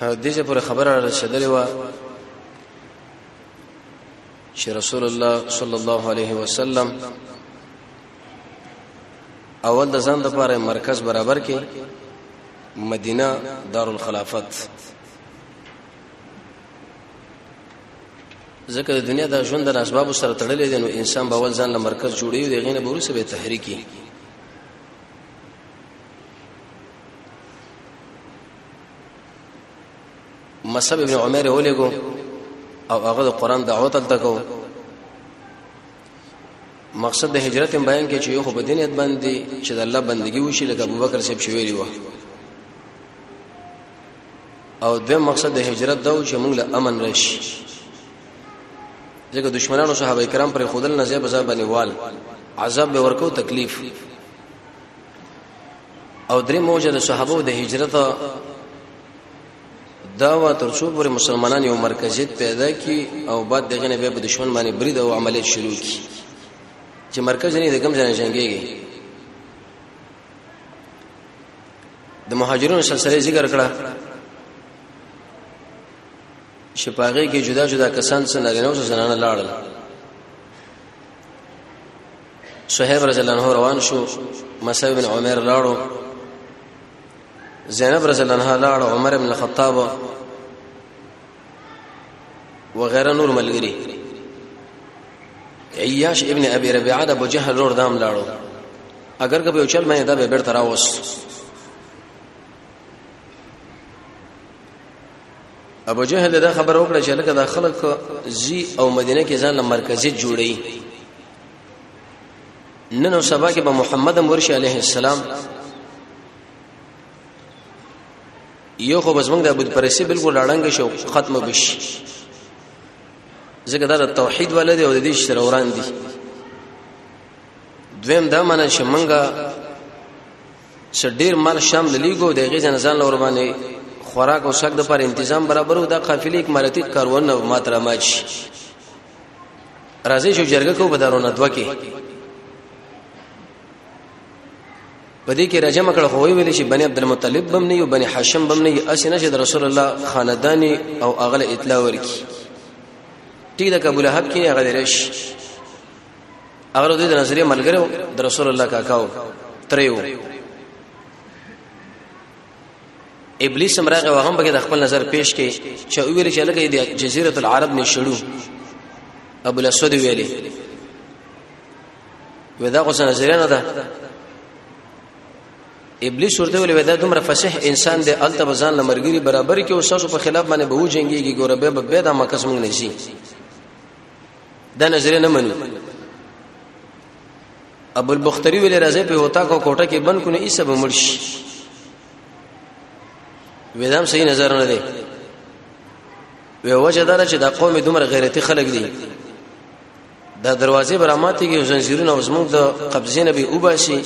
دې ځای پورې خبره را رسېدلې وه چې رسول الله صلی الله علیه وسلم اول د ځان لپاره مرکز برابر کړي مدینه دارالخلافت ځکه د دنیا د ژوند د اسباب سره تړلې دي نو انسان به ول ځان له مرکز جوړي دی غینه به ورسره به تحریکي مصعب ابن عمر ولګو او هغه د قران دعوت تلتکو مقصد د هجرت بیان کې چې یو خو بدینیت باندې چې د الله بندگی وشي لکه ابوبکر صاحب شویلی و او د مقصد د هجرت دا و چې موږ له امن راشي ځکه دشمنانو صحابه کرام پر خودل نه ځای بازار باندې وال عذاب به ورکو تکلیف او درې موجه د صحابه د هجرت دا وا تر څو پورې مسلمانان یو مرکزیت پیدا کی او بعد دغه نه به په دشمن باندې برید او عملیات شروع کی چې مرکز نه د کم ځای جنگيږي د مهاجرونو سلسله ذکر کړه شپاغه کې جدا جدا کسان څنګه نه وسه زنانه لاړل صہیب رضی اللہ عنہ روان شو مصعب بن عمر لاړو زینب رضی اللہ عنہ لاړ عمر بن الخطاب وغیرہ نور ملګری عیاش ابن ابي ربيعه د ابو جهل رور دام لاړو اگر کبه اوچل مې دا به بیرته راوس ابو جهل دا خبر وکړه چې لکه دا خلک زی او مدینه کې ځان مرکزي جوړي نن او سبا کې به محمد مرشي عليه السلام یو خو بس موږ د بت پرسي بالکل اړنګ شو ختم بشي ځکه دا د توحید ولدي او د دې شر اوران دي دویم دا معنی چې موږ سډیر مال شام للیګو د غیزه نزان لور باندې خوراک او شک د پر تنظیم برابرو دا قافلې اکمالاتي کاروان او ماتره ماچ راځي چې جرګه کو بدارونه دوه کې په دې کې راجم کړه خو ویل شي بني عبد المطلب بم نه یو بني هاشم بم نه یو اسنه چې رسول الله خاندانی او اغله اطلاع ورکی ټیک د ابو لهب کې هغه درش هغه د نظریه ملګرو د رسول الله کاکاو تریو ابلیس هم راغی هغه به د خپل نظر پیش کړي چې ویل چې لکه د جزیره العرب نه شړو ابو الاسود ویلي ودا خو څنګه نظر نه ده ابلیس ورته ویل ودا دومره فصیح انسان دی الته بزان لمرګری برابر کې او ساسو په خلاف باندې به وجنګيږي ګوره به به دا مکس مونږ نه شي دا نظر نه منو ابو البختری ویل راځي په وتا کو کوټه کې بند کو نه ایسه به مرشي وېدام صحیح نظر نه دی وی وجه دار چې دا قوم دومره غیرتی خلک دي دا دروازې براماتي کې زنجیرونه او زموږ د قبضې نه به وباسي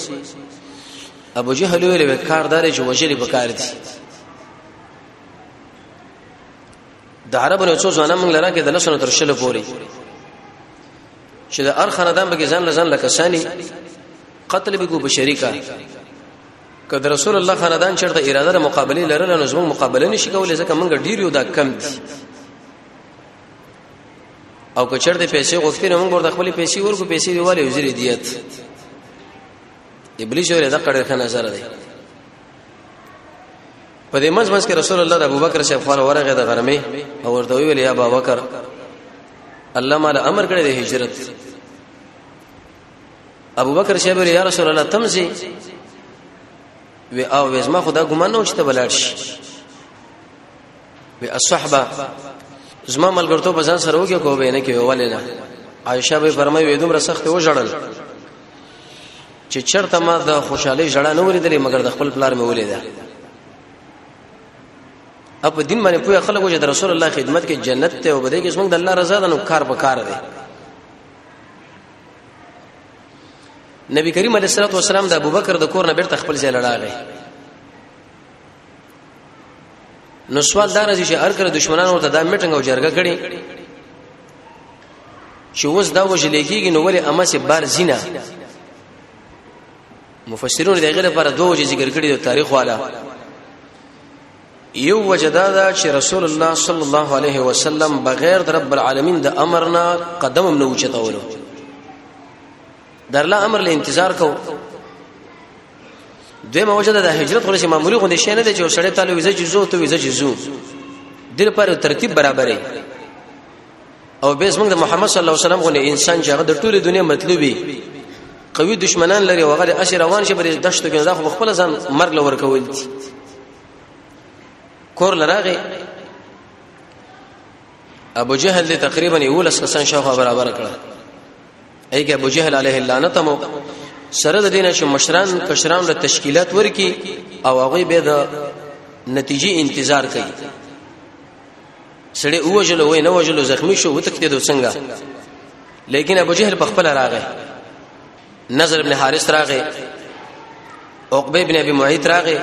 ابو جهل ویل به کاردار چې وجلی به کار دي د عربو نه څو ځوانان موږ لره کې د لسنو تر شلو پوري چې د هر خاندان به ځان لزان لکه ساني قتل به کو بشریکا که د رسول الله خاندان چرته اراده د مقابله لرله نو زموږ مقابله نشي کولای ځکه موږ ډیر یو دا کم دي او که چرته پیسې غوښتي نو موږ ورته خپل پیسې ورکو پیسې دیواله وزیر دیت ابلیس ورته د قړې خنه سره دی په دې منځ منځ کې رسول الله د ابوبکر صاحب خان ورغه د غرمه او ورته ویل یا ابوبکر الله مال امر کړی د هجرت ابوبکر صاحب ویل یا رسول الله تمزي و او وزما خدا ګمان نو شته بلار شي و الصحبه زما ملګرتوب ځان سره وګه کو به نه کې ولې نه عائشه به فرمایي دومره سخت و جړل چې چرته ما د خوشحالي ژړا نه ولیدلې مګر د خپل پلار مې ولیده اپ دین باندې پوهه خلکو چې د رسول الله خدمت کې جنت ته وبدې کې څنګه د الله رضا ده نو کار په کار دی نبی کریم علیه الصلاه والسلام د ابوبکر د کور نه بیرته خپل ځای لړاغی نو سوال دا راځي چې هر کله دشمنانو ته دا میټنګ او جرګه کړي چې اوس دا وجل کېږي نو ولې امسه بار زینا مفسرون د غیر پر دوه وجې ذکر کړي د تاریخ والا یو وجدا دا چې رسول الله صلی الله علیه وسلم بغیر د رب العالمین د امرنا قدم نه اوچتاولو در الله امر له انتظار کو دوی موجه د هجرت خو شي معمولی غو نشه نه دی چې سړی تعالی ویزه جزو ته ویزه جزو دل پر ترتیب برابرې او بیس موږ د محمد صلی الله علیه وسلم غو انسان چې هغه د ټوله دنیا مطلوبي قوي دشمنان لري وغره اشر روان شي بری دشت کې دا خو خپل ځان مرګ لور کول دي کور لراغه ابو جهل دې تقریبا یو لس کسان شاوخوا برابر کړه ایګه ابو جهل علیه اللعنت مو سره د دینه چې مشران کشران له تشکیلات ورکی او هغه به د نتیجې انتظار کوي سړی اوجل وای نه وجل زخمی شو وتکته د څنګه لیکن ابو جهل په خپل راغی نظر ابن حارث راغی عقبه ابن ابي معيط راغی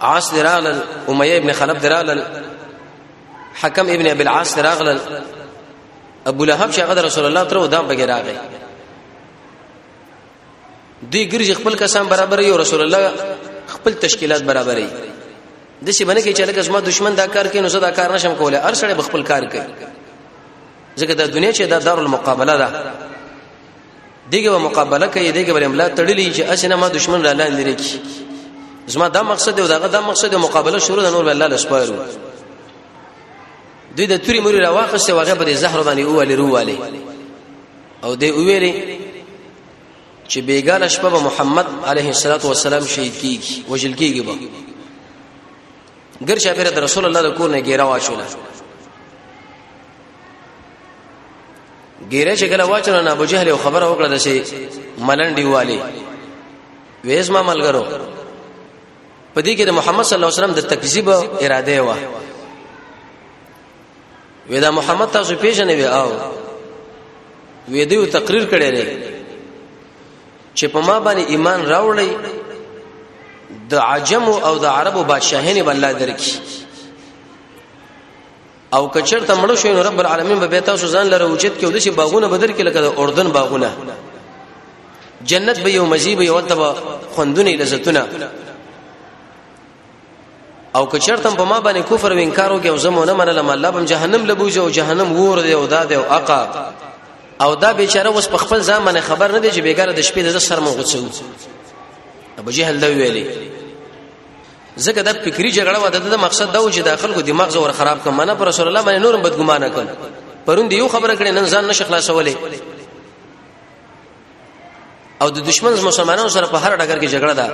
عاص درال اميه ابن خلف درال حکم ابن ابي العاص راغل ابو لهب چې هغه رسول الله تر ودان بګی راغی دی ګرځي خپل کسان برابر یو رسول الله خپل تشکیلات برابر یي د څه باندې کې چې لکه زما دشمن دا کار کوي نو زه دا کار نشم کولای هر سړی خپل کار کوي ځکه د دنیا چې دا دار المقابله ده دغه به مقابله کوي دغه به املا تړلې چې اسنه ما دشمن را لاندې لري کی زما دا مقصد دی او دا غدا مقصد دی مقابله شروع د نور الله لسپارو دوی د توري موري راوخسته واغه په زهر باندې اواله رواله او دې ویلې چې بیگانه شپه به محمد علیه الصلاۃ والسلام شهید کیږي وجل کیږي به ګر شاپره د رسول الله د کور نه ګیرا واچول ګیره چې کله واچول نه ابو جهل خبره وکړه د سي ملنډي والي وېز ما ملګرو په دې کې د محمد صلی الله علیه وسلم د تکذیب اراده و ودا محمد تاسو پیژنې وی او وی دیو تقریر کړی دی چې په ما باندې ایمان راوړی د عجم او د عربو بادشاهینه بل درکې او کچرته مړ شو نو رب العالمین به تاسو ځان لره اوچت کې ودشي باغونه بدر کې لکه د اردن باغونه جنت به یو مزیب یو تبا خوندونه لذتونه او کچرته په ما باندې کفر وینکارو کې او زمونه منلم الله بم جهنم لبوځي او جهنم ور دی او داد او عقاب او دا بیچاره اوس په خپل ځان باندې خبر نه دی چې بیګاره د شپې د سر مونږ څو ابو جهل دا ویلي ځکه دا فکری جګړه و د مقصد دا و چې د خلکو دماغ زور خراب کړم منه پر رسول الله باندې نورم بدګمانه کړ پرون دی یو خبره کړې نن ځان نشه خلاصولې او د دشمن مسلمانانو سره په هر ډګر کې جګړه ده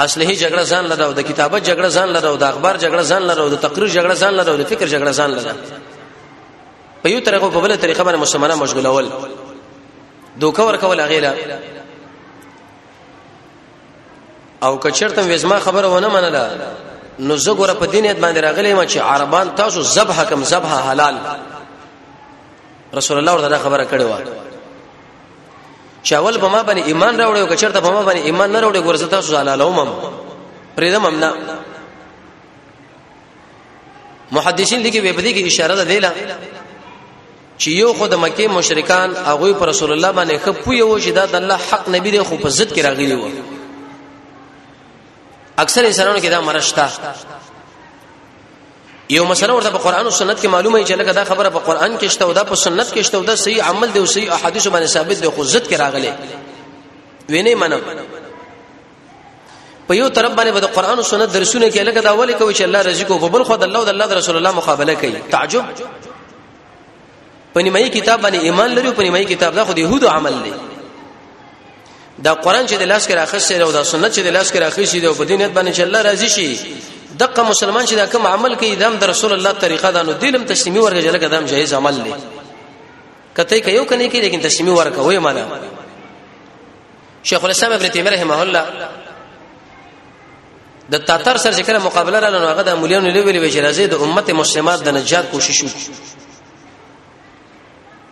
اصلي جګړه ځان لره او د کتابت جګړه ځان لره او د اخبار جګړه ځان لره او د تقریر جګړه ځان لره او د فکر جګړه ځان لره په یو طریقه په بل طریقه باندې مسلمانان مشغولول دوکه ورکول غیله او کچرته وزما خبره ونه منله نو زه ګوره په دینیت باندې راغلی ما چې عربان تاسو ذبح کم ذبح حلال رسول الله ورته خبره کړې و چې اول په ما باندې ایمان راوړی او کچرته په ما باندې ایمان نه راوړی ګوره زه تاسو حلالوم پرېدم هم نه محدثین لیکي په دې کې اشاره ده دیلا چې یو خو د مکه مشرکان هغه پر رسول الله باندې خپو یو چې دا د الله حق نبی دی خو په ضد کې راغلی و اکثر انسانانو کې دا مرشتا یو مسله ورته په قران او سنت کې معلومه چې لکه دا خبره په قران کې شته او دا په سنت کې شته او دا صحیح عمل دی او صحیح احادیث باندې ثابت دی خو ضد کې راغلی وینه منم په یو طرف باندې به د قران او سنت درسونه کې لکه دا ولې کوي چې الله رزق او بل خو د الله او د الله رسول الله مقابله کوي تعجب په نیمه کتاب باندې ایمان لري په نیمه کتاب دا خو د يهودو عمل دی دا قران چې د لاس کې راخښ دی او دا سنت چې د لاس کې راخښ دی او په دینیت باندې چې الله راضي شي دغه مسلمان چې دا کوم عمل کوي دام د رسول الله طریقه دا نو دلم تسلیمي ورګه جلګه دام جایز عمل دی کته کوي کني کوي لیکن تسلیمي ورکه وای معنا شیخ الاسلام ابن تیمیه رحمه الله د تاتر سره چې کله مقابله رااله نو هغه د امولیانو له ویلې چې راځي د امت مسلمات د نجات کوشش وکړي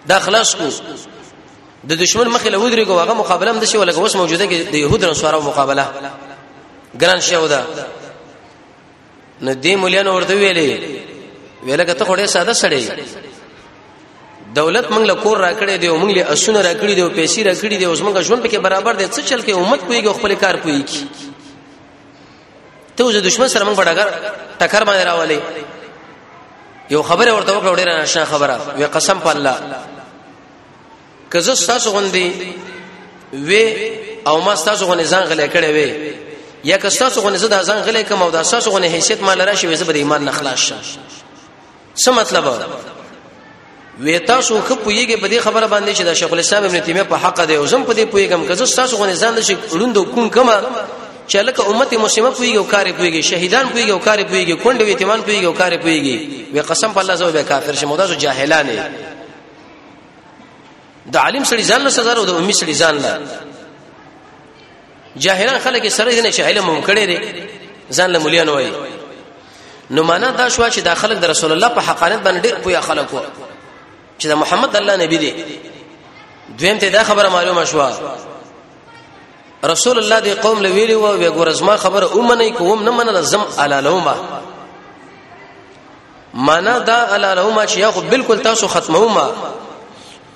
دا خلاص کو د دشمن مخې له ودرې کو هغه مقابله هم د شي ولګ اوس موجوده کې د يهود رنسوارو مقابله ګران شو ده نو دې مولیانو ورته ویلې ویلګه ته خوري ساده سړی دولت موږ له کور راکړې دی او موږ له اسونه راکړې دی او پیسې راکړې دی او موږ ژوند پکې برابر دی څه چل کې امت کوي او خپل کار کوي ته اوس دښمن سره موږ بډاګر ټکر باندې راولې یو خبره ورته وکړه ډیره نشه خبره وی قسم په الله که زه تاسو غوندي وی او ما تاسو غوندي ځان غلې کړې وی یا که تاسو غوندي زه د ځان غلې کوم او د تاسو غوندي حیثیت مال راشي وي زه به ایمان نه خلاص شم څه مطلب وی تاسو خو پویږئ په دې خبره باندې چې د شیخ الاسلام ابن تیمیه په حق دی او زم په دې پویګم که زه تاسو غو ځان د شي ړوند کوم کما چې لکه امت مسلمه پویږي او کار پویږي شهیدان پویږي او کار پویږي کونډه یتیمان پویږي او کار پویږي وی قسم په الله زو به کافر شمه دا جاهلان دي د عالم سړي ځان له سزا او د امي سړي ځان له جاهلان خلک سره دي نه چې علم هم کړي دي ځان له مليان وایي نو معنا دا شو چې دا خلک د رسول الله په حقانیت باندې ډېر پویا خلک وو چې د محمد الله نبی دی دویم ته دا خبره معلومه شو رسول الله دی قوم له ویلی وو وی ګورزما خبره اومه نه کوم نه منل زم علالوما معنا دا علالوما چې یو بالکل تاسو ختموما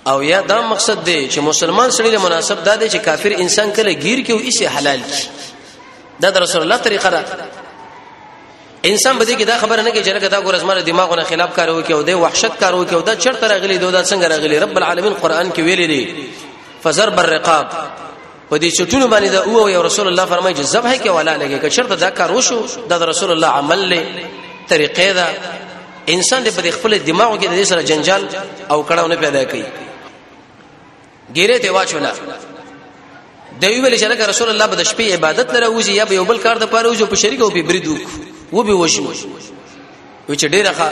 او یا دا مقصد دی چې مسلمان سړی له مناسب دا دی چې کافر انسان کله گیر کې او ایسه حلال کی دا در رسول الله طریقه ده انسان به دې کې دا خبره نه کوي چې لکه دا ګور اسمانه دماغونه خلاف کار وکي او د وحشت کار وکي او دا چرته راغلي دوی دا څنګه راغلي رب العالمین قران کې ویلي دي فزر بر رقاب په دې چټونو باندې دا او یو رسول الله فرمایي چې ذبح کې ولا لګي که شرط دا کار وشو دا رسول الله عمل له طریقې دا انسان دې په خپل دماغ کې د دې سره جنجال او کړهو نه پیدا کوي ګیره ته واچولا د ویل چې لکه رسول الله به د شپې عبادت لره وځي یا به یو بل کار د پاره وځي په شریک او په برید وک و به وشي و چې ډیره ښه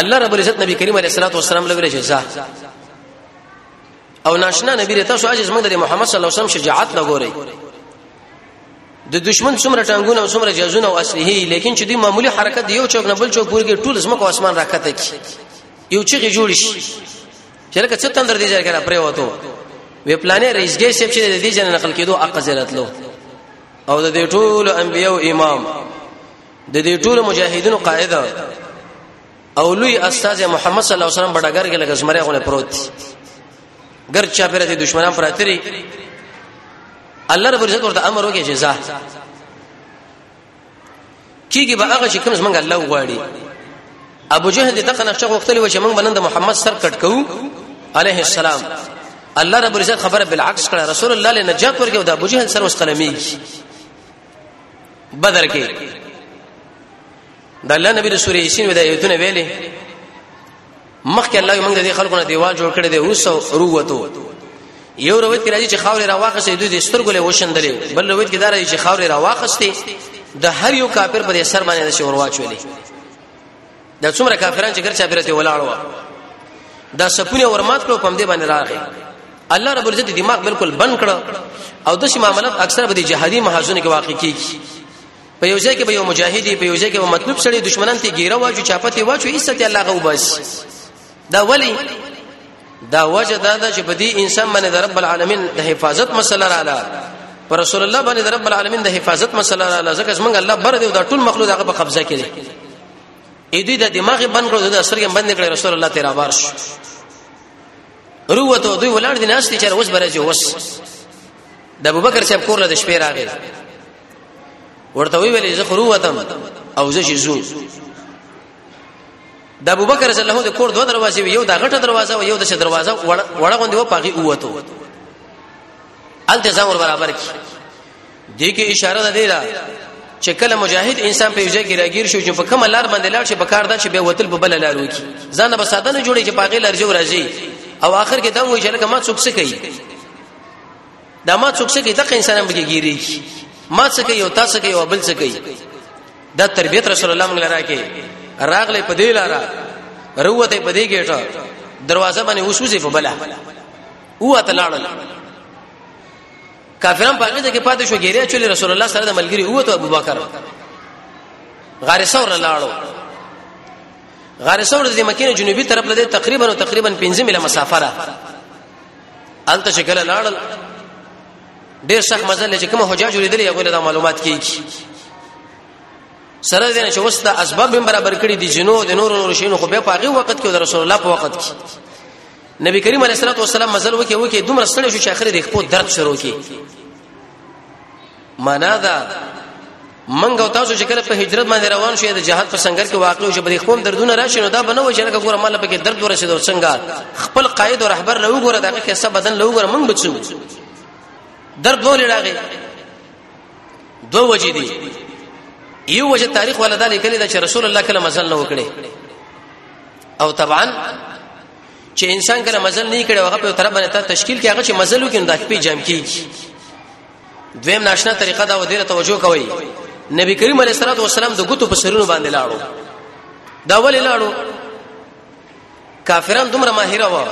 الله رب العزت نبی کریم علیه الصلاه والسلام لوي چې ځه او ناشنا نبی رته تاسو عجز موږ د محمد صلی الله علیه وسلم شجاعت لګوري د دشمن څومره ټانګونه او څومره جزونه او اسلحه لیکن چې دی معمولی حرکت دی یو چوک نه بل چوک پورګي ټول زمکو اسمان راکته کی یو چې جوړ شي چې لکه څه تندر دی ځای کرا پرې وته وی پلانې رئیسګې سیب چې د دې جن نقل کېدو اقزرت لو او د دې ټول انبیو امام د دې ټول مجاهدینو قائد او لوی استاد محمد صلی الله علیه وسلم بډګر کې لګزمره غونه پروت دي ګر چا پر دې دشمنان پراتري الله رب عزت ورته امر وکړي جزاء کیږي به هغه چې کوم څنګه الله وغواړي ابو جهل دې تخنه شغ وختلی و چې موږ بنند محمد سر کټ کوو عليه السلام الله رب عزت خبره بالعکس کړه رسول الله له نجات ورکړي او د ابو جهل سر وسقلمي بدر کې د الله نبی رسول الله سین د ایتونه ویلې مخکې الله موږ د خلکو نه دیوال جوړ کړی دی اوس وروته یو روایت کې راځي چې خاورې راواخسې دوی د سترګو له وشندلې بل روایت کې دا راځي چې خاورې راواخسې د هر یو کافر په سر باندې د شور واچولې دا څومره کافران چې ګرځا پیرته ولاړو دا سپونه ورمات کړو پم دې باندې راغی الله رب العزت دماغ بالکل بند کړ او د شي معاملات اکثر به د جهادي محاذونو کې واقع کیږي په یو ځای کې به یو مجاهد په یو ځای کې به مطلوب سړی دشمنان ته ګیره واجو چاپته واجو ایست الله غو بس دا ولی دا وجه دا ده چې په دې انسان باندې د رب العالمین د حفاظت مسله رااله پر رسول الله باندې د رب العالمین د حفاظت مسله رااله ځکه څنګه الله بر دی دا ټول مخلوق هغه په قبضه کې دی اې دې د دماغ بند کړو د سرګې بند کړې رسول الله تیرا بار شو روته دوی ولړ دي ناشتي چې اوس برځي اوس د ابوبکر صاحب کور له شپې راغی ورته ویلې زه خرو وتم او زه شي زو د ابوبکر رضی الله د کور دوه دروازې یو د غټه دروازه او یو د شه دروازه وړه غوندې و پاغي اوته التزام ور برابر کی دې کې اشاره ده دی چې کله مجاهد انسان په یوځای کې راګیر شو چې په کومه لار باندې لاړ شي په کار دا چې به وتل په بل لار وکی ځان به ساده نه جوړي چې پاغي لار جو راځي او اخر کې دا وایي چې لکه ما څوک څه کوي دا ما څوک څه کوي دغه انسانان به ګیری ما څه کوي او تاسو کوي او بل څه کوي دا تربيت رسول الله موږ لرا کې راغله په دې لارا روته په دې ګټه دروازه باندې وسوسه په بلا هو تلاړل کافران پاګه ځکه پاتې شو ګیری چې رسول الله سره د ملګری هو ته ابو بکر غار ثور لاړو غار ثور د مکینه جنوبي طرف لده تقریبا تقریبا 15 میله مسافه را الته چې کله لاړل ډېر سخت مزل چې کوم حجاج لیدل یو له معلومات کیږي سره دې چې وسته اسباب هم برابر کړی دي جنو د نور نور شینو خو به په هغه وخت کې د رسول الله په وخت کې نبی کریم علیه الصلاه والسلام مزل وکي وکي دومره ستړي شو چې اخر د خپل درد شروع کی معنا دا منګ او تاسو چې کله په هجرت باندې روان شوې د جهاد په سنگر کې واقع شو بلې خپل دردونه راشي نو دا بنه و چې لکه ګوره مال پکې درد ورسېد او څنګه خپل قائد او رهبر له وګوره دغه کې سب بدن له وګوره منګ بچو درد ولې راغی دوه وجې دي یو وجه تاریخ ولا دا لیکلی دا چې رسول الله کله مزل نه وکړي او طبعا چې انسان کله مزل نه کړي هغه په طرف باندې تشکیل کې هغه چې مزل وکړي دا په جام کېږي دویم ناشنا طریقه دا ودیره توجه کوي نبی کریم علیه الصلاه والسلام د ګوتو په سرونو باندې لاړو دا ولې لاړو کافران دومره ماهره و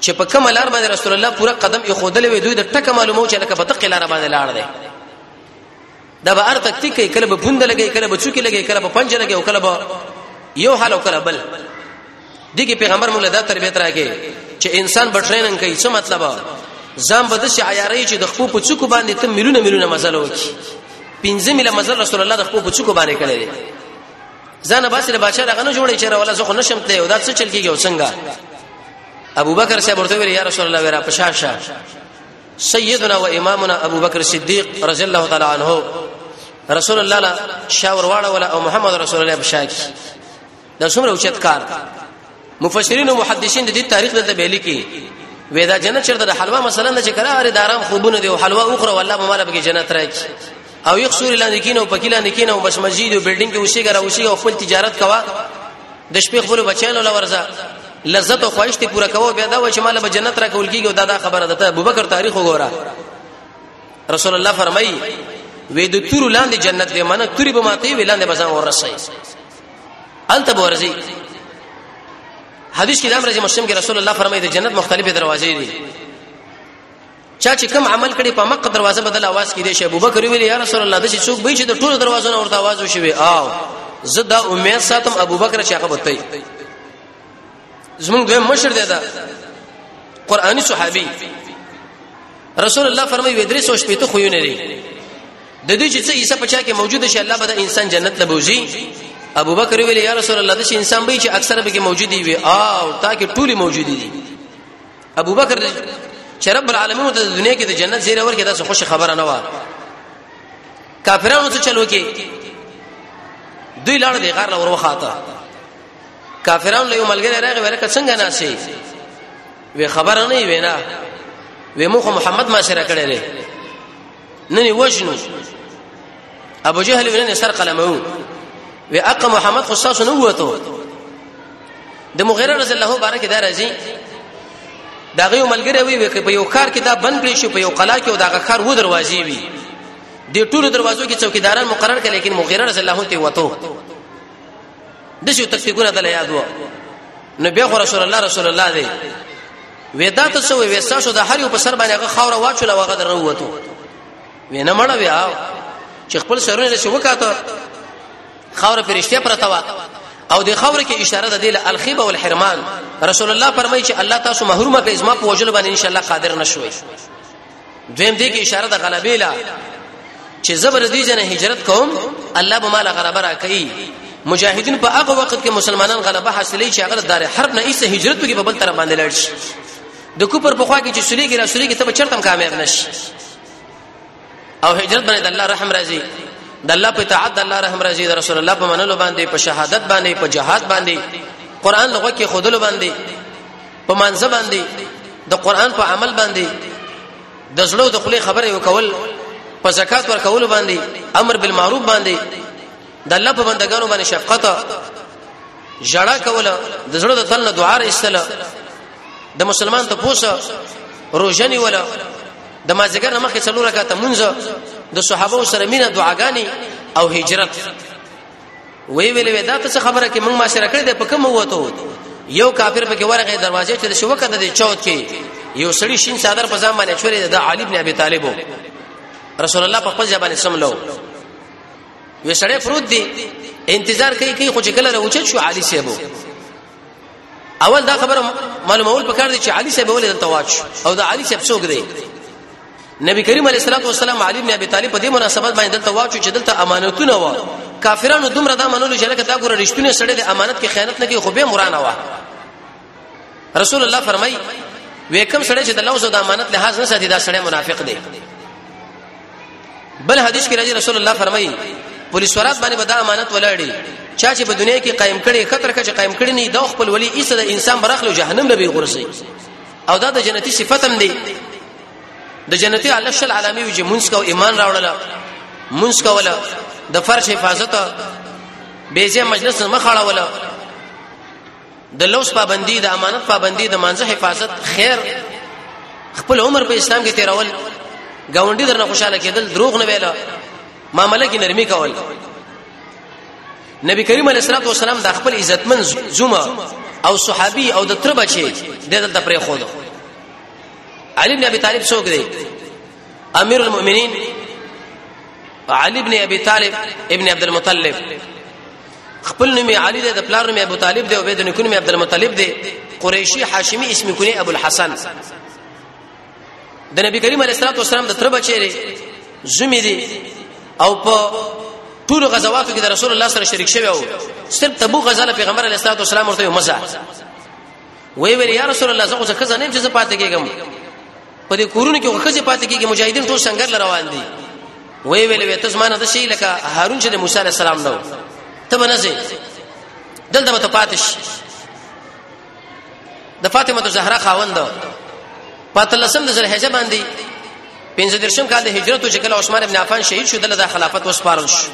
چې په کوم لار باندې رسول الله پورا قدم یې خودلې وي دوی د ټکه معلومو چې لکه په تقی لار باندې لاړ دی دا به ار تکتیک کوي کله به پوند لګي کله به چوکي لګي کله به پنجه لګي او کله به یو حال او کله بل دغه پیغمبر موږ له دا تربیت راکې چې انسان به ټریننګ کوي څه مطلب ځان به د شي عیارې چې د خپل په چوکو باندې ته ملیونه ملیونه مزل وکي پنځه مله مزل رسول الله د خپل په چوکو باندې کړی دی ځان باسي د بادشاہ لغنه جوړې چې راول زه خو نشم ته او دا څه چل کیږي او څنګه ابوبکر صاحب ورته ویل یا رسول الله ورا پشاشه سیدنا و امامنا ابو بکر صدیق رضی الله تعالی عنہ رسول الله لا شاور واړه ولا او محمد رسول الله بشاک دا څومره اوچت کار مفسرین او محدثین د دې تاریخ د بیل کې وېدا جنت چرته د حلوا مثلا نه چې کرا اره دارام خوبونه دی او حلوا اوخره والله مماله به جنت راځي او یو سوري لاندې کین او پکې لاندې کین او بس مسجد او بلډینګ کې اوسېګا را اوسېګا او خپل تجارت کوا د شپې خپل بچیانو لا ورځه لذت او خواهش ته پوره کوو بیا دا و چې مال به جنت را کول کیږي دا دا خبره ده ته ابوبکر تاریخ وګوره رسول الله فرمایي وې د تور لاندې جنت دی منه توري به ماته وی لاندې بزان ورسای انت بورزي حدیث کې د امر مسلم کې رسول الله فرمایي د جنت مختلفې دروازې دي چا چې کوم عمل کړي په مکه دروازه بدل आवाज کې دی شي ابوبکر ویل یا رسول الله د چې څوک به چې د ټولو دروازو نه ورته आवाज وشي او زه دا امید ساتم ابوبکر چې هغه بتای زمونږ دوی مشر دی دا قرآني صحابي رسول الله فرمایي ودرې سو شپې ته خوونه لري د دې چې څه عیسی په چا کې موجود شي الله به دا انسان جنت ته بوزي ابو بکر ویل یا رسول الله د انسان به چې اکثره به کې موجودي وي او تا کې ټولي موجودي دي ابو بکر چې رب العالمین ته د دنیا کې د جنت زیره ورکړي دا څه خوش خبره نه و کافرانو څه چلو کې دوی لاړ دی غار لور وخاته کافرانو له ملګری راغی ورکه څنګه ناشي وی خبره نه وینا وی مخ محمد ما سره کړی نن وجنو ابو جهل ولن سر قلمو وی اق محمد خو تاسو نه وته د مغیره رضی الله بارک دا راځي دا غيو ملګری وی وی په یو کار کې دا بند کړی شو په یو قلا کې او دا کار و دروازې وی د ټولو دروازو کې څوکیداران مقرر کړي لیکن مغیره رضی الله ته وته د شو تکتیکونه دل یاد و نو بیا خو رسول الله رسول الله دی ودا ته څه وې وستا شو د هر یو په سر باندې هغه خاور واچول هغه در وروته وینه مړ بیا چې خپل سرونه له وکاته خاور پرشته پرتا وا او د خاور کې اشاره ده د الخيبه والحرمان رسول الله فرمایي چې الله تاسو محرومه کړئ زما په وجل باندې ان شاء الله قادر نشوي دویم دې کې اشاره د غلبې لا چې زبر دې جن هجرت کوم الله به مال غلبه را کوي مجاهدین په هغه وخت کې مسلمانان غلبه حاصلې چې هغه دار حرب نه ایسه هجرت کوي په بل طرف باندې لړ شي د کوپر په خوا کې چې سولېږي را سولېږي ته به چرته کامیاب نشي او هجرت باندې الله رحم راځي د الله په اطاعت د الله رحم راځي د رسول الله په منلو باندې په شهادت باندې په جهاد باندې قران لغوه کې خودلو باندې په مانځ باندې د قران په عمل باندې د زړه د خلې خبره وکول په زکات ورکول باندې امر بالمعروف باندې د الله په بندگانو باندې شفقت جړه کوله د زړه د تل دعا رسله د مسلمان ته پوسه روزنی ولا د مازیګر مخکې څلور رکعاته مونږ د صحابه سره مینه دعاګانی او هجرت وی ویلې وی دا څه خبره کې موږ معاشره کړې ده په کوم وته یو کافر په کې ورغه دروازې ته شو وکړه د چوت کې یو سړی شین صدر په ځان باندې چورې د علي ابن ابي طالب رسول الله په خپل ځبانه سملو وی سړی پروت دی انتظار کوي کوي خو چې کله راوچت شو علي سیبو اول دا خبره معلومول پکار دي چې علي سیبو ولې دلته واچ او دا علي سیب څوک دی نبی کریم علیه الصلاه والسلام علی بن ابي طالب په دې مناسبت باندې دلته واچو چې دلته امانتونه و کافرانو دومره دا منلو چې لکه دا ګوره رښتونه سړی د امانت کې خیانت نه کوي خو به مرانه و رسول الله فرمای وکم سړی چې د لوز د امانت لحاظ نه ساتي دا سړی منافق دی بل حدیث کې راځي رسول الله فرمای پولیس ورات باندې به دا امانت ولاړی چا چې په دنیا کې قائم کړي خطر کچ قائم کړي نه د خپل ولی ایسه د انسان برخلو جهنم به غورځي او دا د جنتی صفتم دی د جنتی الله شل عالمي وي چې مونږ کو ایمان راوړل مونږ کوله د فرش حفاظت بیزه مجلس نه مخړاوله د لوس پابندي د امانت پابندي د مانزه حفاظت خیر خپل عمر په اسلام کې تیرول گاونډي درنه خوشاله کېدل دروغ نه ویل معاملې کې نرمي کول نبی کریم علیه الصلاه والسلام د خپل عزتمن زوما او صحابي او د تر بچي د دلته پرې خو علي بن ابي طالب څوک دی امیر المؤمنین علي بن ابي طالب ابن عبد المطلب خپل نوم علي دی د پلار نوم ابو طالب دی او به د نکون نوم عبد المطلب دی قریشی هاشمی اسم کونی ابو الحسن د نبی کریم علیه الصلاه والسلام د تر بچی دی زمي دی او په ټول غزواتو کې د رسول الله سره شریک شوی او صرف تبو غزا له پیغمبر علیه الصلاه والسلام ورته مزه وی ویل یا رسول الله زه خو ځکه زنیم چې زه پاتې کېږم په دې کورونو کې خو ځکه پاتې کېږم مجاهدین ټول څنګه روان دي وی ویل وی ته زمانه د شي لکه هارون چې د موسی عليه السلام نو ته بنځي دلته به ته پاتې شي د فاطمه زهرا خاوند پاتلسم د ذلحجه باندې پنځه درشم کال د هجرت او چې کله عثمان ابن عفان شهید شو دلته خلافت وسپارل شو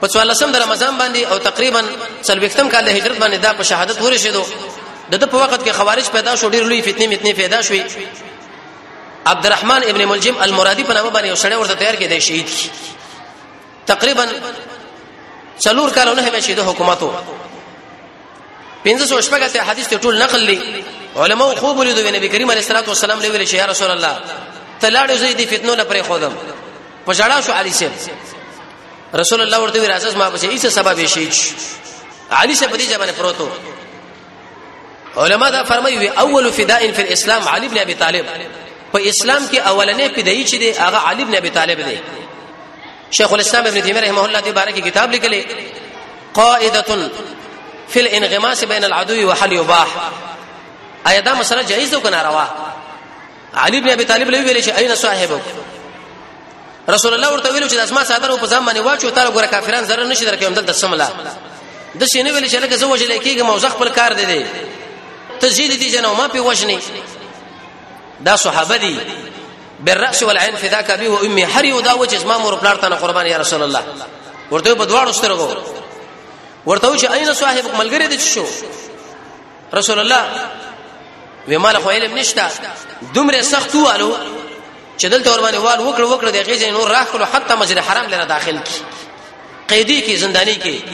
په 14 د رمضان باندې او تقریبا څلوختم کال د هجرت باندې دا په شهادت ورسېدو د د په وخت کې خوارج پیدا شو ډیر لوی فتنه متنه پیدا شوې عبدالرحمن ابن ملجم المرادی په نامه باندې یو سړی ورته تیار کړي شهید کی تقریبا څلور کالونه به شهید حکومتو 1500 شپږه ته حدیث ته ټول نقل لي علماء خوب لیدو نبی کریم علیه الصلاه والسلام لوي شي یا رسول الله تلاړو زې دي فتنو لپاره خودم په جړا شو علي سیب رسول الله ورته راځه ما په هیڅ سبب شي علي سیب دې ځمانه پروتو علما دا فرمایي وي اول فداء فی الاسلام علي ابن ابي طالب په اسلام کې اولنې فدایي چې دی هغه علي ابن ابي طالب دی شیخ الاسلام ابن تیمیه رحمه الله دی بارے کې کتاب لیکلی قاعده فی الانغماس بین العدو وحل یباح ایا دا مسله جایز ده کنه روا علي بن ابي طالب له ویل چې اين صاحبک رسول الله ورته ویل چې د اسما صادره په ځم باندې واچو تعالی ګره کافران زره نشي درکوم دلته سملا د شي نه ویل چې لکه زه وجل کېږم او زخ خپل کار دی دی تزيد دي جنو ما په وجني دا صحابه دي بالراس والعين فداك ابي وامي حري ودا وجه ما مور پلار ته قربان يا رسول الله ورته په دواړو سترګو ورته چې اين صاحب ملګری دي شو رسول الله وې مال خو علم نشته دومره سخت والو چې دلته ور باندې وال وکړ وکړ د غیزې نور راخلو حتی مسجد حرام لره داخل کی قیدی کی زندانی کی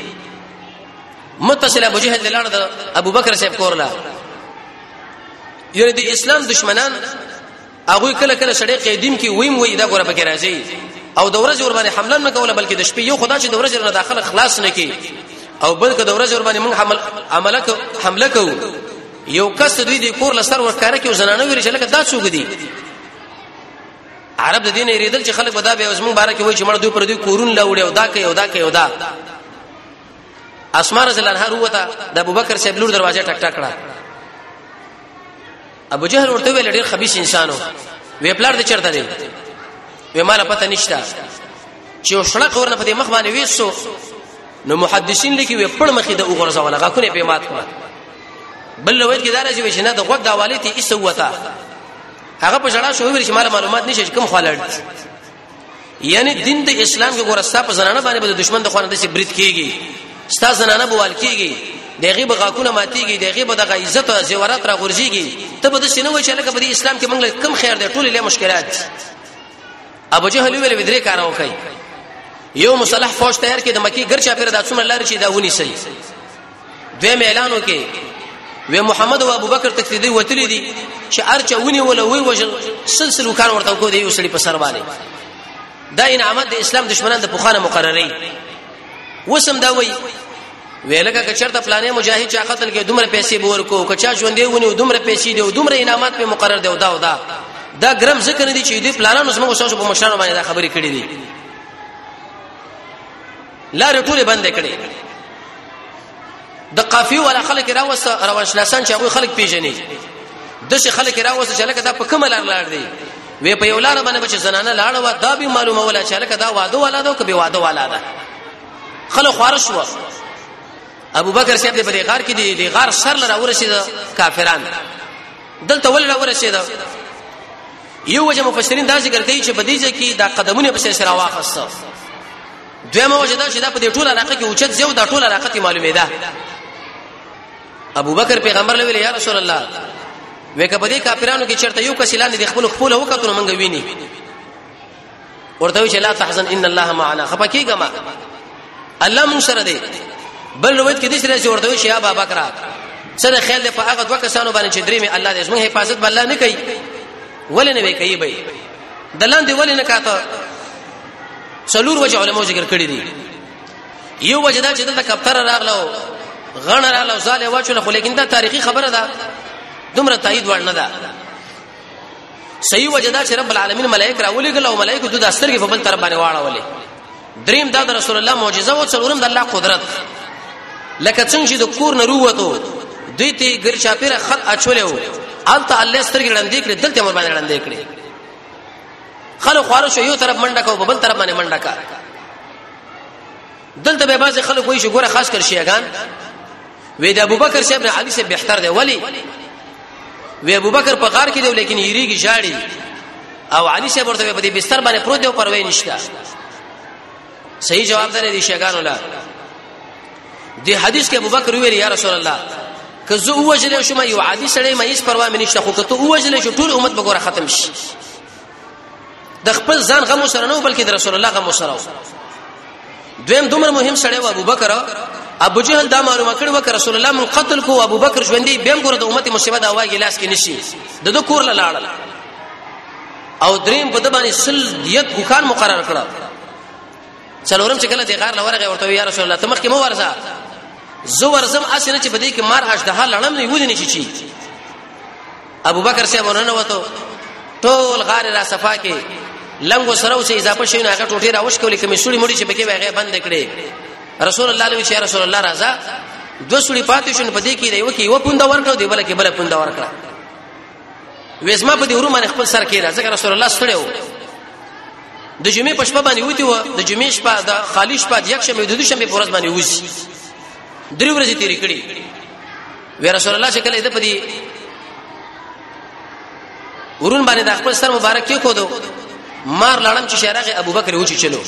متصل ابو جهل لاړ د ابو بکر صاحب کورلا یعنی د اسلام دشمنان هغه کله کله سړی قیدیم کې ویم وې دا ګوره پکې راځي او د ورځې ور باندې حمله نه کوله بلکې د شپې یو خدا چې د ورځې نه داخله خلاص نه کی او بلکې د ورځې ور باندې موږ حمل عمله کو حمله کو یو کس دوی د کور لسر ورکاره کې زنانه ویل چې لکه دا څوګ دي عرب د دین ریدل چې خلک ودا به اوس موږ بارکه وای چې مړ دوی پر دوی کورون لا وړي او دا کوي او دا کوي او دا اسماء رضی الله عنها وروته د ابوبکر صاحب لور دروازه ټک ټک کړه ابو جهل ورته ویل ډیر خبيث انسانو وی پلار دې چرته دی وی مال پته نشته چې وشړه ورنه په دې مخ باندې وېسو نو محدثین لیکي وی پړ مخې د وګرځه ولا غاکونه په مات کړه بل لوي کې دار چې نه د غوږ د والي ته ایسو وتا هغه په جړا شو ویل چې مال معلومات نشي کوم خالد یعنی دین د اسلام کې ګورستا په زنانه باندې د دشمن د خوانه د برید کیږي ستا زنانه بوال کیږي دغه به غاکونه ماتيږي دغه به د عزت او زیورات را غورځيږي ته به د سينو چې لکه په دې اسلام کې موږ کم خیر دی ټول له مشکلات ابو جهل ویل ودرې کار وکړي یو مصالح فوج تیار کړي د مکی ګرچا پیر د څومره لار چې دا ونی سي دوی اعلان وکي و محمد او ابوبکر تکلیدي وتلی دي چې ارچا ونی ولا وی وجل سلسله کان ورته کو دی وسړي په سر باندې دا انعامات د اسلام دشمنان د پوخانه مقرري وسم دا وی ویلګه کچرته پلانې مجاهد چا قتل کې دومره پیسې بور کو کچا ژوندې ونی دومره پیسې دی دومره انعامات په مقرر دی او دا او دا دا ګرم ذکر نه دي چې دې پلانانو سمو شاو په مشرانو باندې دا خبرې کړې دي لارې ټولې بندې کړې د قافي ولا خلک راوست روانشناسان چې هغه خلک پیژني د شي خلک راوست چې لکه دا په کومه لار لار دی وې په یو لار باندې چې زنانه لاړه و دا به معلومه ولا چې لکه دا واده والا ده که به واده والا ده خلک خارش و ابو بکر صاحب دې په دې غار کې دې دې غار سر لره ورسید کافران دلته ول را ورسید یو وجه مفسرین دا ذکر کوي چې په دې ځکه کې دا قدمونه په سلسله واخصه دویمه وجه دا چې دا په دې ټوله علاقه کې اوچت زیو دا ټوله علاقه ته معلومه ده ابو بکر پیغمبر له ویل یا رسول الله وکه په دې کافرانو کې چرته یو کس لاندې د خپل خپل وکړو مونږ ویني ورته چې لا تحزن ان الله معنا خپکیګه ما الله مون سره دی بل روایت کې د سره چې ورته چې ابا بکر سره خیال دی په هغه دوه کسانو باندې چې درې می الله دې زموږ حفاظت بل نه کوي ولې نه کوي به دلان دی ولې نه کاته څلور وجه علماء ذکر کړی دي یو وجه دا چې دلته کپتر راغلو غن راغلو زاله واچو خو لیکن دا تاریخي خبره ده دومره تایید وړ نه ده صحیح وجه دا چې رب العالمین ملائک راولې غل او ملائک د داسترګې په بل تر باندې واړولې دریم دا د رسول الله معجزه او څلورم د الله قدرت لکه څنګه چې د کور نه روته دوی ته ګرچا پیره خط اچولیو الته الله سترګې وړاندې کړې دلته مر باندې وړاندې کړې خلک خواره شو یو طرف منډه کو په بل طرف باندې منډه کا دلته به بعض خلک وایي چې ګوره خاص کر شیعاګان وې د ابوبکر صاحب نه علي صاحب بهتر دی ولی وې ابوبکر په غار کې دی لیکن یریږي ژاړي او علي صاحب ورته په دې بستر باندې پروت دی او پروايي نشته صحیح جواب ده دي شیګانو لا دی حدیث کې ابوبکر ویل یا رسول الله که زه وجل شم یو عادي سړی مې هیڅ پروا مې نشته خو که ته وجل شو ټول امت بګوره ختم شي د خپل ځان غم سره نه بلکې د رسول الله غم سره و دویم دومره مهم سړی و ابوبکر ابو جهل دا معلومه کړ وک رسول الله من قتل کو ابوبکر ژوندې بیم ګوره د امت مسلمه دا واګی لاس کې نشي د دو کور لاړل او دریم په دبانې سل دیت وکان مقرر کړ څلورم چې کله د غار لورغه ورته یا رسول الله تمخ کې مو ورزه زو ورزم اسنه چې بده کې مار اجدها لړم نه ودی نشي چی ابو بکر صاحب ورنه وته ټول غار را صفا کې لنګو سره اوسې اضافه شوی نه هغه ټوټه راوښ کولې کمې شوړي مړي چې پکې وغه بند کړي رسول الله علیه وسلم رسول الله راځه دو سړي پاتې شون په دې کې دی وکي و پوند ورکړو دی بلکې بل پوند ورکړه وېزما په دې ورو باندې خپل سر کېره ځکه رسول الله ستړی و د جمعې په شپه باندې وتی و د جمعې شپه د خالی شپه د یک شنبه د دوه شنبه په ورځ باندې وځي درې ورځې تیرې کړې وې رسول الله چې کله دې په دې ورون باندې د خپل سر مبارک کې کو دو مار لړم چې شهرغه ابوبکر و چې چلو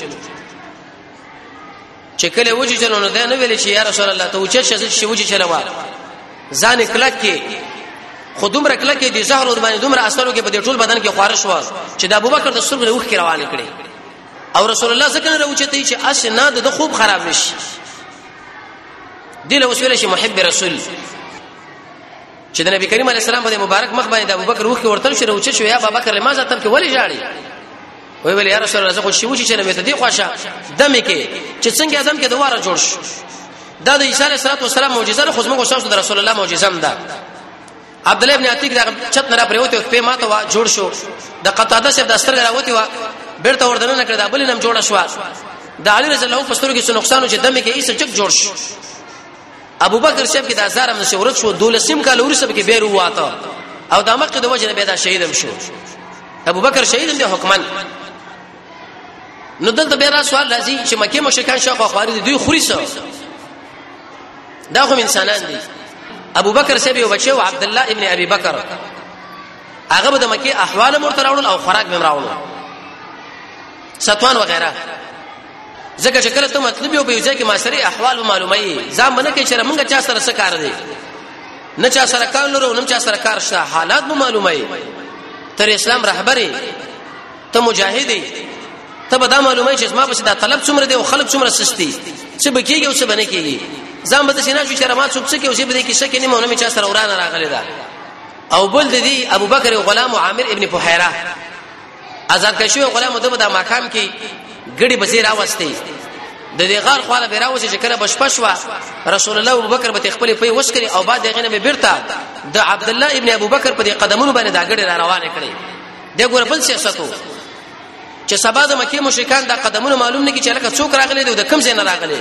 چې کله وجه چلو نو دا نه ویل چې یا رسول الله ته وجه شې چې وجه چلوا ځان کلک کې خو دومره کلک کې د زهر ور باندې دومره اثرو کې په دې ټول بدن کې خارش و چې د ابوبکر د سرګ روح کې روان کړي او رسول الله ځکه نه راوچتې چې اس نه د خوب خراب نشي دله وسوله شي محب رسول چې د نبی کریم علی السلام باندې مبارک مخ باندې د ابوبکر وښه ورتل شو چې شو یا ابوبکر لما ذاتم کې ولې جاړي وی ویل یا رسول الله زه خو شیو چې نه مې ته دی خوښه دمه کې چې څنګه اعظم کې دواره جوړ شو دا د عیسی علیه السلام معجزه خو زموږ شاو د رسول الله معجزه هم ده عبد الله ابن عتیق دا چت نه را پریوته په ماته وا جوړ شو د قطاده صاحب د سترګ راوتی وا بیرته وردن نه کړ دا بل نم جوړ شو د علی رضی الله په سترګو کې نقصان چې دمه کې ایسه چک جوړ شو ابو بکر شم کې د هزار هم شهرت شو دولسم کال ورسره کې بیر واته او د مکه د وجه نه پیدا شهیدم شو ابو بکر شهیدم د حکمن نو دلته بیا سوال راځي چې مکه مشرکان شاو خواري دي دوی خوري سو دا هم انسانان دي ابو بکر سبي او بچو عبد الله ابن ابي بکر هغه د مکه احوال مرته راوړل او خوراک به راوړل ستوان وغيرها ځکه چې کله ته مطلب یو په یو ځای کې معاصري احوال معلومي ځان باندې کې چې موږ چا سره څه کار دی نه چا سره کار لرو نه چا سره کار شته حالات مو معلومي تر اسلام رهبري ته مجاهدي ته به دا معلومه چې ما پس دا طلب څومره دی او خلک څومره سستي څه بکیږي او څه بنه کیږي ځان به څه نه شو چې ما څوک څه کې او څه بده کې شک نه مونږ می چا سره ورانه راغلی دا او بل دی ابو بکر غلام عامر ابن فحیره آزاد کړی شوی غلام د مدا ماقام کې ګړي بزی راوستي د دې غار خواله به راوځي چې کله بشپشوا رسول الله ابوبکر به خپل پي وشکري او بعد دغه نه به بیرته د عبد الله ابن ابوبکر په قدمونو باندې دا ګړي را روانه کړي د ګور بل سیاستو چې سبا د مکه مشرکان دا قدمونه معلوم نه کی چې لکه څوک راغلي دي او د کم ځای نه راغلي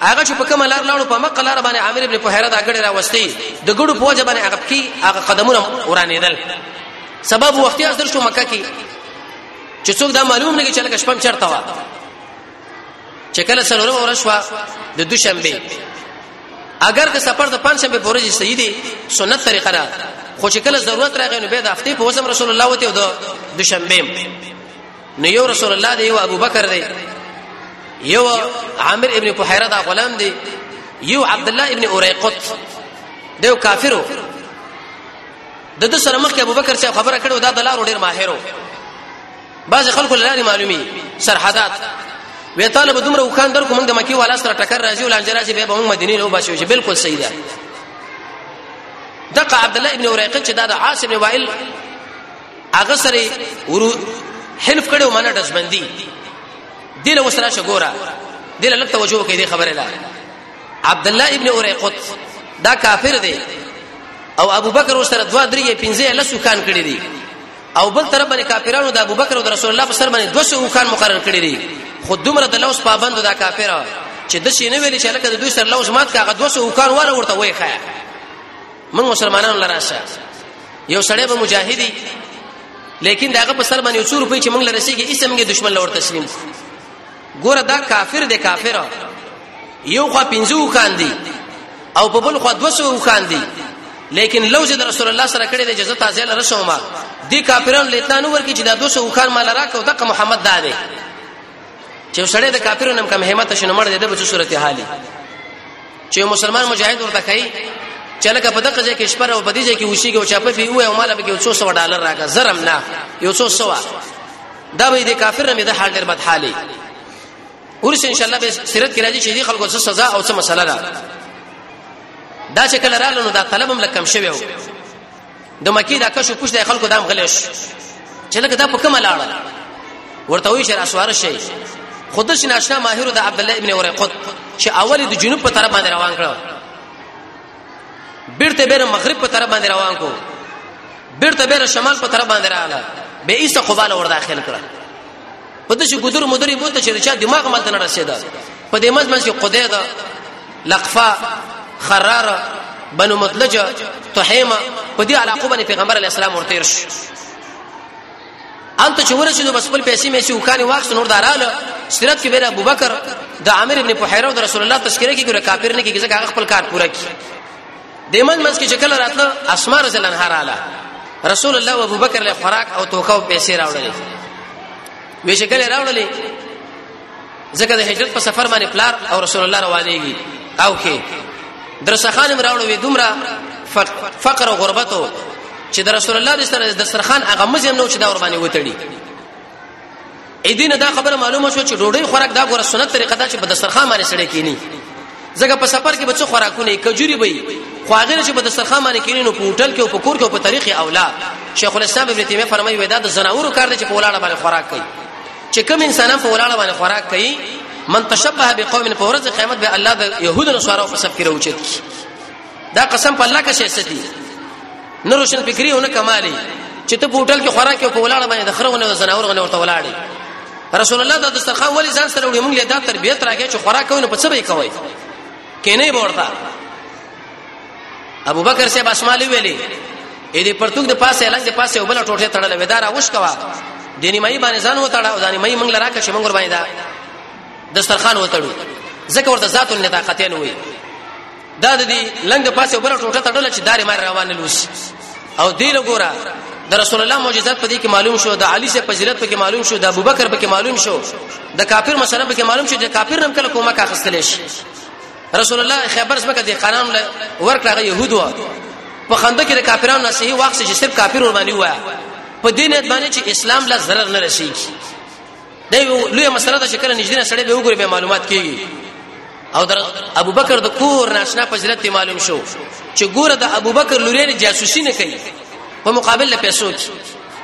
هغه چې په کومه لار لاړو په مقه لار باندې عامر ابن فهره دا غړي راوستي د ګړو په وجه باندې هغه کی هغه قدمونه ورانېدل سبب وختي اصدر شو مکه کې چې څوک دا معلوم نه کې چې لکه شپم چرته و چې کله سلورم ورشوا د دوشنبه اگر که سفر د پنځشنبه پورې چې سیدی سنت طریقه را خو چې کله ضرورت راغی نو به د هفته په وسم رسول الله وته او د دوشنبه نو یو رسول الله دی یو ابوبکر دی یو عامر ابن قحیره دا غلام دی یو عبد الله ابن اوریقط دیو کافرو د د سره مخکې ابوبکر چې خبره کړو دا دلارو ډیر ماهرو بعض خلکو لاري معلومي سرحدات وی طالب دومره وکاند در کوم د مکی والا سره ټکر راځي ولان جراځي به هم مدینه له باسي چې بالکل صحیح ده دغه عبد الله ابن اوریقه چې دا د عاصم وائل هغه سره ورو حلف کړو منه دشمندي دله وسره شګورا دله لک توجه کوي خبره لا عبد الله ابن اوريقط دا کافر دی او ابو بکر وسره دوا درې پنځه لسو کان کړی دی او بل طرف باندې کافرانو د ابو بکر او رسول الله په سر باندې 200 کان مقرر کړی دی خو دومره د لوس پابند دا کافر چې د شي نه ویل چې لکه د دوی سره لوس مات کاغه 200 کان وره ورته وای خیا موږ مسلمانانو لراشه یو سړی به مجاهدی لیکن داغه په سر باندې څو روپۍ چې موږ لرسیږي اسمګه دشمن لور تسلیم ګوره دا کافر دی کافر یو خو پنځو کاندي او په بل خو 200 کاندي لیکن لوز د رسول الله سره کړی د جزت ازل رسوما دی کافرانو لیتنانو ورکی چې دا 200 وکړ مال راکو دغه محمد دا دی چې سړی د کافرونو کم همت شنو مړ دی د بچو صورت حالي چې مسلمان مجاهد ورته کوي چې لکه په دغه ځای کې شپه او په دې ځای کې وشيږي او چاپه فيه وي او مال به کې 200 ډالر راکا زرم نه یو 200 دا به دې کافر نه مې د حال ډېر بد حالي ورس ان شاء الله به سیرت کې راځي چې دې خلکو څه سزا او څه مسله ده دا چې کله رالو نو دا طلب هم لکم شوی و د مکی دا کشو پوښ د خلکو دام غلیش چې لکه دا په کومه لاړه ورته وی شر اسوار شي خود شي ناشنا ماهر د عبد الله ابن ورقد چې اول د جنوب په طرف باندې روان کړو بیرته بیر مغرب په طرف باندې روان کو بیرته بیر شمال په طرف باندې رااله به ایسه قباله ور داخل کړه په دې چې ګذر مدري بوته چې چا دماغ مال ته نه رسیدا په دې مزمن کې قده ده لقفه خراره بنو مدلجه تحیمه په دې علاقه باندې پیغمبر علی السلام ورته ورش انت چې ورسېدو بس خپل پیسې مې سې وکاني واخس نور داراله سیرت کې بیر ابوبکر د عامر ابن بحیره د رسول الله تذکرہ کې ګره کافر نه کې ځکه هغه خپل کار پوره کړي د من مز کې چې کله راتله اسماء رضی الله عنها رااله رسول الله او ابوبکر له خوراک او توکه او پیسې راوړلې وی چې کله راوړلې ځکه د هجرت په سفر باندې پلار او رسول الله روانيږي او کې درسخان راوړو وی دومره فقر او غربت چې د رسول الله د سره د سرخان هغه مزم نو چې دا ور باندې وتړي اې دینه دا خبره معلومه شو چې ډوډۍ خوراک دا ګوره سنت طریقه ده چې په دسترخوان باندې سړی کینی ځکه په سفر کې به څه خوراکونه کجوري به خو هغه چې په دسترخوان باندې کینی نو په هوټل کې او په کور کې او په طریق اولا شیخ الاسلام ابن تیمیه فرمایي ودا د زناورو کار دی چې په ولاړه باندې خوراک کوي چې کوم انسانان په ولاړه باندې خوراک کوي من تشبه بقوم په ورځ قیامت به الله د يهودو نصارو په سب کې راوچت کی دا قسم په الله کې شې دي نه روشن فکری او نه کمالي چې ته په هوټل کې خوراک او په ولاړه باندې د خرونه او زناور غنه ورته ولاړې رسول الله د دسترخوان ولې ځان سره وړي موږ له دا تربيت راکې چې خوراک کوي نو په څه به کوي کینه ورته ابو بکر صاحب اسماعیل ویلي اې دې پرتوک د پاسه لنګ د پاسه وبله ټوټه تړلې ودار اوش کوا دیني مې باندې ځان وتاړه او ځاني مې موږ لراکه چې موږ باندې دا دسترخوان وتړو ځکه ورته ذات النطاقتین وي دا د دې لنګ پاسه بل ټوټه تړل چې داري مار روان لوس او دی له ګوره د رسول الله معجزات په دې کې معلوم شو د علي سه فضیلت په کې معلوم شو د ابوبکر په کې معلوم شو د کافر مسله په کې معلوم شو چې کافر نم کله کومه کا خستل شي رسول الله خبر سمه کې د قران ورکړه يهودو په خنده کې د کافرانو نصيحت واخصه چې صرف کافر ور باندې وای په دې نیت باندې چې اسلام لا ضرر نه رسیږي دا یو لوی مسله ده چې کله نږدې سړی به وګوري به معلومات کیږي او در ابو بکر د کور ناشنا فضیلت معلوم شو چې ګوره د ابو بکر لوري نه جاسوسي نه کوي په مقابل له پیسو کې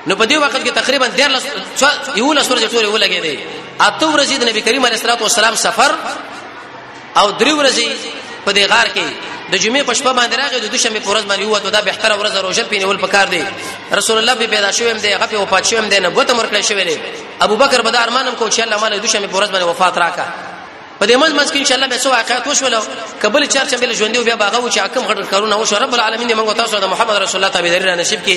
نو په دې وخت کې تقریبا 13 یو لس ورځې ټول ولګې دي اته ورځې د نبی کریم علیه الصلاه والسلام سفر او درې ورځې په دې غار کې د جمعې په شپه باندې راغی د دوشنبه په ورځ باندې وته دا به تر ورځ روزه پینول پکار دی رسول الله به پیدا شوم دی هغه په وفات شوم دی نبوت مرکل شوی دی ابو بکر به د ارمانم کو چې الله مال دوشنبه په ورځ باندې وفات راکا په دې منځ منځ کې ان شاء الله به څو واقعات وشول قبل چار چمبل ژوندې بیا باغه و چې حکم غټ کارونه وشو رب العالمین موږ تاسو د محمد رسول الله تعالی نصیب کې